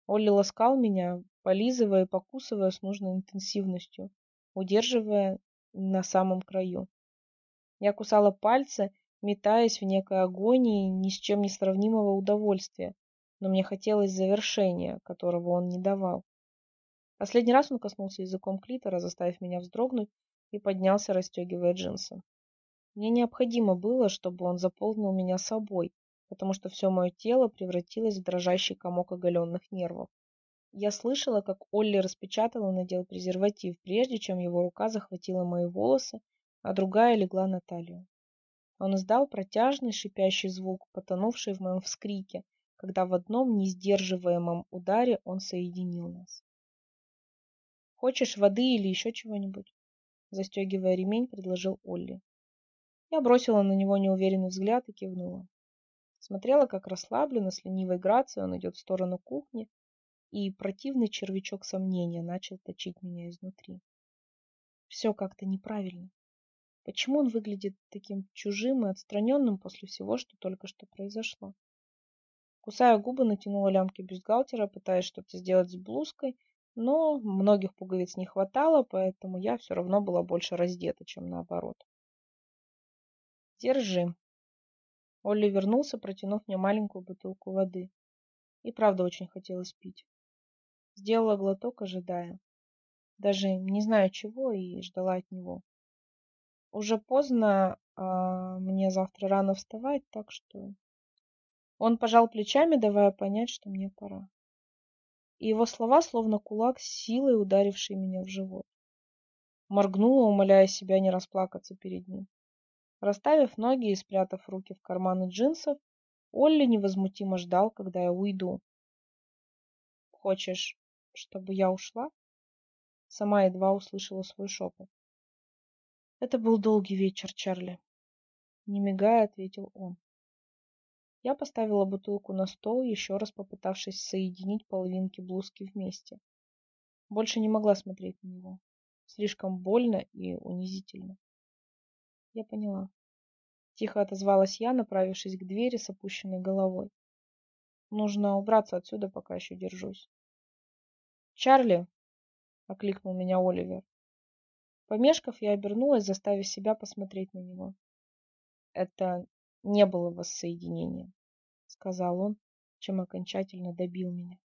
Олли ласкал меня, полизывая и покусывая с нужной интенсивностью, удерживая на самом краю. Я кусала пальцы, метаясь в некой агонии ни с чем не сравнимого удовольствия, но мне хотелось завершения, которого он не давал. Последний раз он коснулся языком клитора, заставив меня вздрогнуть, и поднялся, расстегивая джинсы. Мне необходимо было, чтобы он заполнил меня собой, потому что все мое тело превратилось в дрожащий комок оголенных нервов. Я слышала, как Олли распечатал и надел презерватив, прежде чем его рука захватила мои волосы, а другая легла на талию. Он издал протяжный шипящий звук, потонувший в моем вскрике, когда в одном несдерживаемом ударе он соединил нас. «Хочешь воды или еще чего-нибудь?» Застегивая ремень, предложил Олли. Я бросила на него неуверенный взгляд и кивнула. Смотрела, как расслабленно, с ленивой грацией он идет в сторону кухни, и противный червячок сомнения начал точить меня изнутри. Все как-то неправильно. Почему он выглядит таким чужим и отстраненным после всего, что только что произошло? Кусая губы, натянула лямки бюстгальтера, пытаясь что-то сделать с блузкой, но многих пуговиц не хватало, поэтому я все равно была больше раздета, чем наоборот. Держи. Олли вернулся, протянув мне маленькую бутылку воды. И правда очень хотелось пить. Сделала глоток, ожидая. Даже не знаю чего и ждала от него. Уже поздно, а мне завтра рано вставать, так что... Он пожал плечами, давая понять, что мне пора. И его слова, словно кулак, силой ударивший меня в живот. Моргнула, умоляя себя не расплакаться перед ним. Расставив ноги и спрятав руки в карманы джинсов, Олли невозмутимо ждал, когда я уйду. «Хочешь, чтобы я ушла?» Сама едва услышала свой шепот. «Это был долгий вечер, Чарли», — не мигая, ответил он. Я поставила бутылку на стол, еще раз попытавшись соединить половинки блузки вместе. Больше не могла смотреть на него. Слишком больно и унизительно. Я поняла. Тихо отозвалась я, направившись к двери с опущенной головой. Нужно убраться отсюда, пока еще держусь. «Чарли!» — окликнул меня Оливер. Помешков, я обернулась, заставив себя посмотреть на него. «Это не было воссоединением», — сказал он, чем окончательно добил меня.